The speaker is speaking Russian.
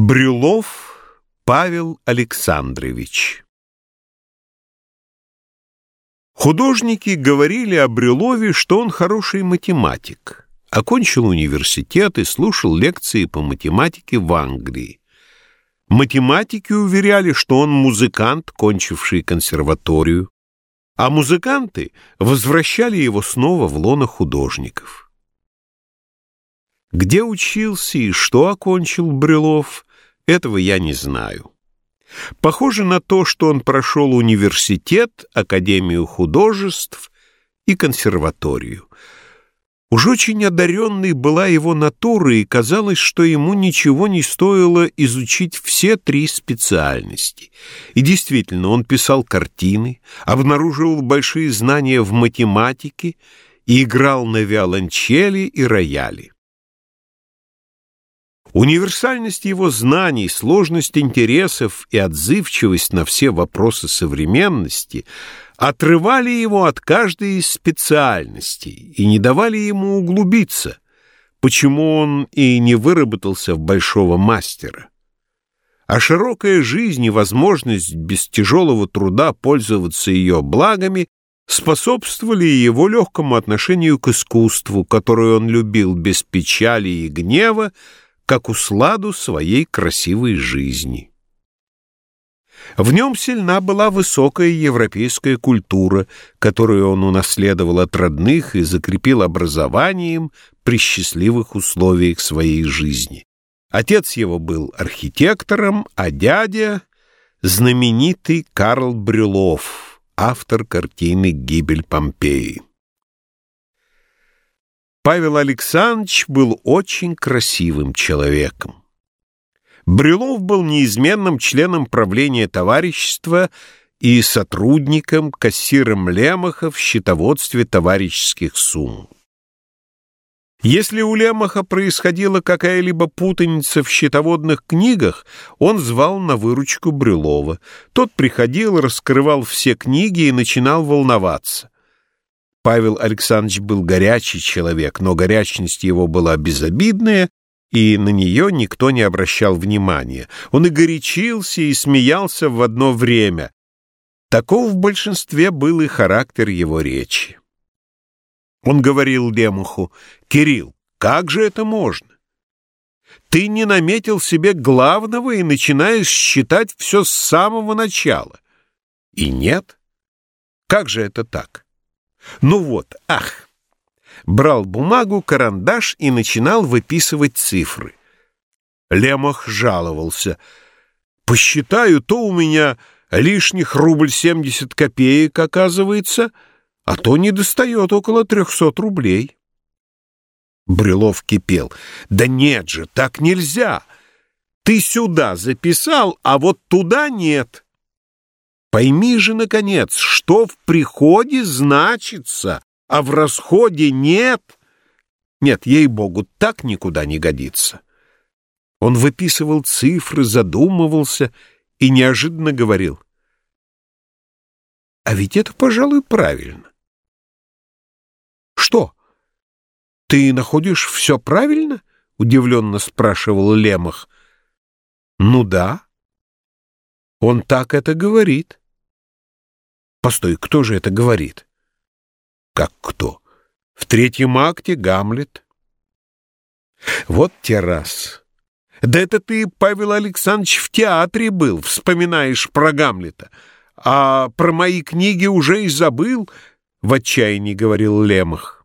Брюлов Павел Александрович Художники говорили о Брюлове, что он хороший математик. Окончил университет и слушал лекции по математике в Англии. Математики уверяли, что он музыкант, кончивший консерваторию, а музыканты возвращали его снова в лоно художников. Где учился и что окончил Брюлов, этого я не знаю. Похоже на то, что он прошел университет, Академию художеств и консерваторию. Уж очень одаренной была его натура, и казалось, что ему ничего не стоило изучить все три специальности. И действительно, он писал картины, обнаруживал большие знания в математике и играл на виолончели и рояле. Универсальность его знаний, сложность интересов и отзывчивость на все вопросы современности отрывали его от каждой из специальностей и не давали ему углубиться, почему он и не выработался в большого мастера. А широкая жизнь и возможность без тяжелого труда пользоваться ее благами способствовали его легкому отношению к искусству, которое он любил без печали и гнева, как усладу своей красивой жизни. В нем сильна была высокая европейская культура, которую он унаследовал от родных и закрепил образованием при счастливых условиях своей жизни. Отец его был архитектором, а дядя — знаменитый Карл Брюлов, автор картины «Гибель Помпеи». Павел Александрович был очень красивым человеком. Брюлов был неизменным членом правления товарищества и сотрудником, кассиром Лемаха в счетоводстве товарищеских сумм. Если у Лемаха происходила какая-либо путаница в счетоводных книгах, он звал на выручку Брюлова. Тот приходил, раскрывал все книги и начинал волноваться. Павел Александрович был горячий человек, но горячность его была безобидная, и на нее никто не обращал внимания. Он и горячился, и смеялся в одно время. Таков в большинстве был и характер его речи. Он говорил Лемуху, «Кирилл, как же это можно? Ты не наметил себе главного и начинаешь считать все с самого начала. И нет? Как же это так?» Ну вот, ах! Брал бумагу, карандаш и начинал выписывать цифры. Лемах жаловался. «Посчитаю, то у меня лишних рубль семьдесят копеек, оказывается, а то не достает около трехсот рублей». Брюлов кипел. «Да нет же, так нельзя! Ты сюда записал, а вот туда нет!» Пойми же, наконец, что в приходе значится, а в расходе нет. Нет, ей-богу, так никуда не годится. Он выписывал цифры, задумывался и неожиданно говорил. А ведь это, пожалуй, правильно. Что? Ты находишь все правильно? Удивленно спрашивал Лемах. Ну да. Он так это говорит. Постой, кто же это говорит? Как кто? В третьем акте Гамлет. Вот те раз. Да это ты, Павел Александрович, в театре был, вспоминаешь про Гамлета. А про мои книги уже и забыл, — в отчаянии говорил Лемах.